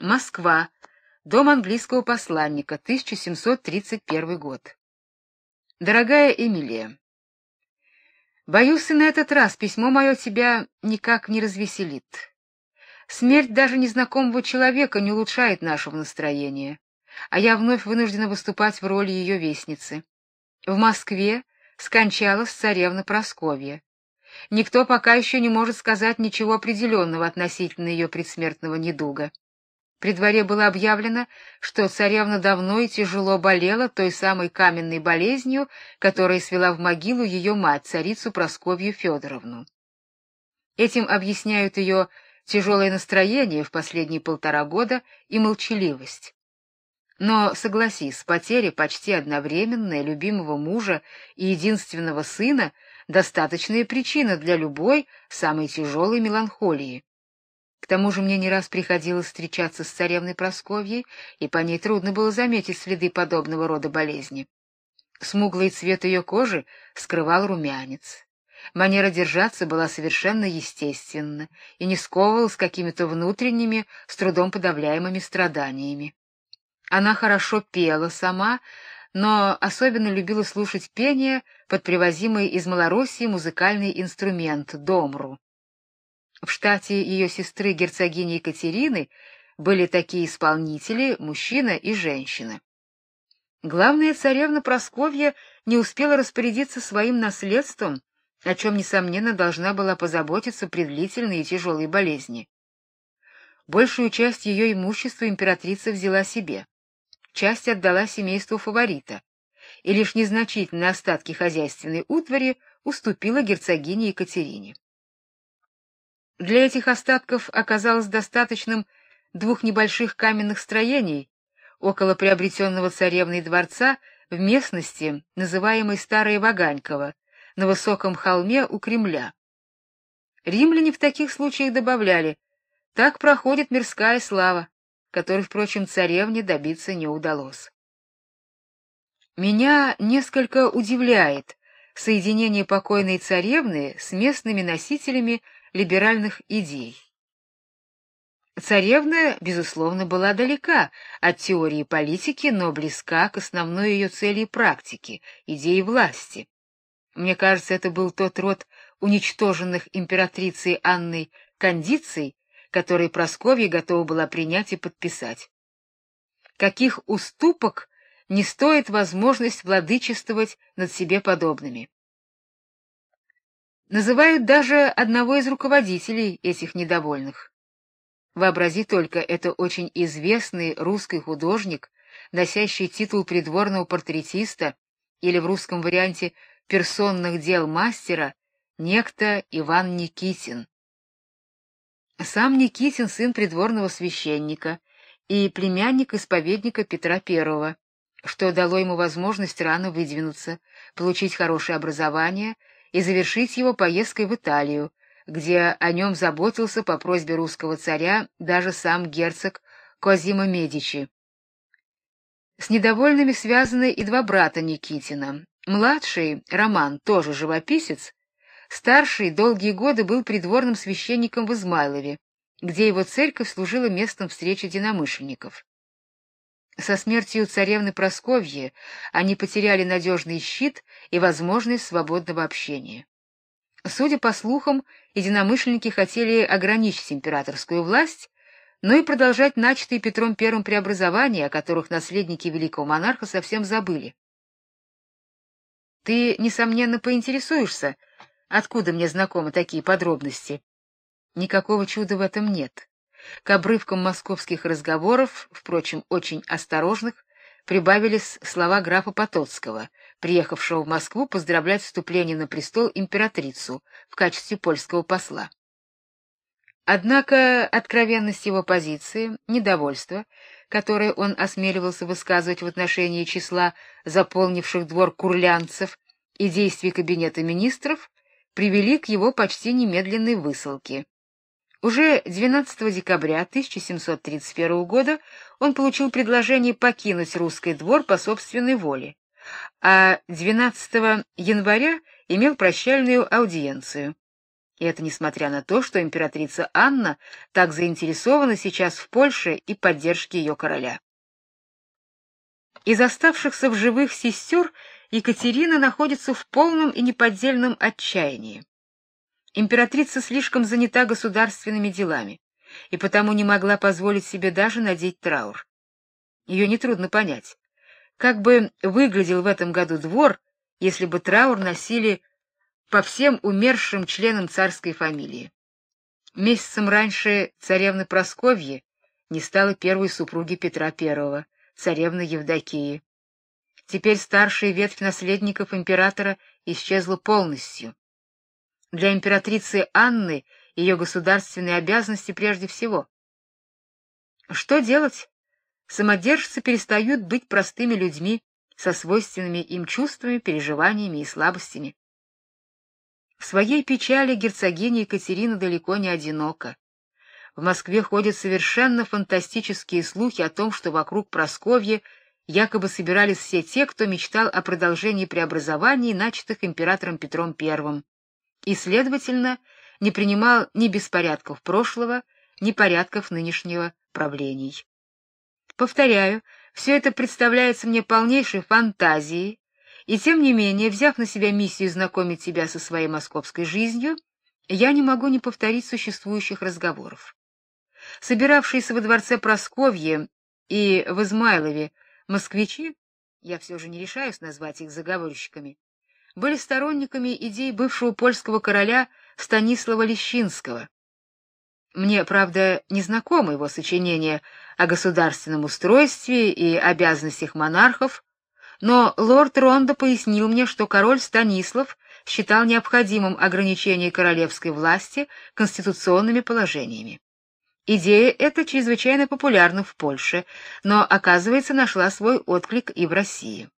Москва. Дом английского посланника, 1731 год. Дорогая Эмилия, боюсь, и на этот раз письмо мое тебя никак не развеселит. Смерть даже незнакомого человека не улучшает нашего настроения, а я вновь вынуждена выступать в роли ее вестницы. В Москве скончалась царевна Просковья. Никто пока еще не может сказать ничего определенного относительно ее предсмертного недуга. При дворе было объявлено, что царевна давно и тяжело болела той самой каменной болезнью, которая свела в могилу ее мать, царицу Просковью Федоровну. Этим объясняют ее тяжелое настроение в последние полтора года и молчаливость. Но, согласись, потеря почти одновременная любимого мужа и единственного сына — достаточная причина для любой самой тяжелой меланхолии. К тому же мне не раз приходилось встречаться с царевной Просковьей, и по ней трудно было заметить следы подобного рода болезни. Смуглый цвет ее кожи скрывал румянец. Манера держаться была совершенно естественна и не сковывалась какими-то внутренними, с трудом подавляемыми страданиями. Она хорошо пела сама, но особенно любила слушать пение под привозимый из Малороссии музыкальный инструмент домру. В штате ее сестры герцогини Екатерины были такие исполнители, мужчина и женщина. Главная царевна Просковья не успела распорядиться своим наследством, о чем несомненно должна была позаботиться при длительной и тяжелой болезни. Большую часть ее имущества императрица взяла себе часть отдала семейству фаворита, и лишь незначительные остатки хозяйственной утвари уступила герцогине Екатерине. Для этих остатков оказалось достаточным двух небольших каменных строений около приобретенного царевной дворца в местности, называемой Старое Ваганьково, на высоком холме у Кремля. Римляне в таких случаях добавляли: так проходит мирская слава которой, впрочем, царевне добиться не удалось. Меня несколько удивляет соединение покойной царевны с местными носителями либеральных идей. Царевна, безусловно, была далека от теории политики, но близка к основной ее цели и практике идеи власти. Мне кажется, это был тот род уничтоженных императрицей Анной кондиций, который Просковья готова была принять и подписать. Каких уступок не стоит возможность владычествовать над себе подобными. Называют даже одного из руководителей этих недовольных. Вообрази только, это очень известный русский художник, носящий титул придворного портретиста или в русском варианте персонных дел мастера, некто Иван Никитин. Сам Никитин сын придворного священника и племянник исповедника Петра I, что дало ему возможность рано выдвинуться, получить хорошее образование и завершить его поездкой в Италию, где о нем заботился по просьбе русского царя даже сам герцог Козимо Медичи. С недовольными связаны и два брата Никитина. Младший, Роман, тоже живописец, Старший долгие годы был придворным священником в Измайлове, где его церковь служила местом встречи единомышленников. Со смертью царевны Просковьи они потеряли надежный щит и возможность свободного общения. Судя по слухам, единомышленники хотели ограничить императорскую власть, но и продолжать начатые Петром I преобразования, о которых наследники великого монарха совсем забыли. Ты несомненно поинтересуешься, Откуда мне знакомы такие подробности? Никакого чуда в этом нет. К обрывкам московских разговоров, впрочем, очень осторожных, прибавились слова графа Потоцкого, приехавшего в Москву поздравлять вступление на престол императрицу в качестве польского посла. Однако откровенность его позиции, недовольство, которое он осмеливался высказывать в отношении числа заполнивших двор курлянцев и действий кабинета министров, привели к его почти немедленной высылке. Уже 12 декабря 1731 года он получил предложение покинуть русский двор по собственной воле, а 12 января имел прощальную аудиенцию. И это несмотря на то, что императрица Анна так заинтересована сейчас в Польше и поддержке ее короля. Из оставшихся в живых сестер Екатерина находится в полном и неподдельном отчаянии. Императрица слишком занята государственными делами и потому не могла позволить себе даже надеть траур. Ее нетрудно понять. Как бы выглядел в этом году двор, если бы траур носили по всем умершим членам царской фамилии. Месяцем раньше царевны Просковьи не стало первой супруги Петра I, царевны Евдокии. Теперь старшая ветвь наследников императора исчезла полностью. Для императрицы Анны ее государственные обязанности прежде всего. Что делать? Самодержцы перестают быть простыми людьми со свойственными им чувствами, переживаниями и слабостями. В своей печали герцогиня Екатерина далеко не одинока. В Москве ходят совершенно фантастические слухи о том, что вокруг Просковья якобы собирались все те, кто мечтал о продолжении преобразований, начатых императором Петром I, и, следовательно, не принимал ни беспорядков прошлого, ни порядков нынешнего правлений. Повторяю, все это представляется мне полнейшей фантазией, и тем не менее, взяв на себя миссию знакомить тебя со своей московской жизнью, я не могу не повторить существующих разговоров. Собиравшиеся во дворце Просковье и в Измайлове москвичи, я все же не решаюсь назвать их заговорщиками, были сторонниками идей бывшего польского короля Станислава Лещинского. Мне, правда, не знакомо его сочинение о государственном устройстве и обязанностях монархов, но лорд Рондо пояснил мне, что король Станислав считал необходимым ограничение королевской власти конституционными положениями. Идея эта чрезвычайно популярна в Польше, но, оказывается, нашла свой отклик и в России.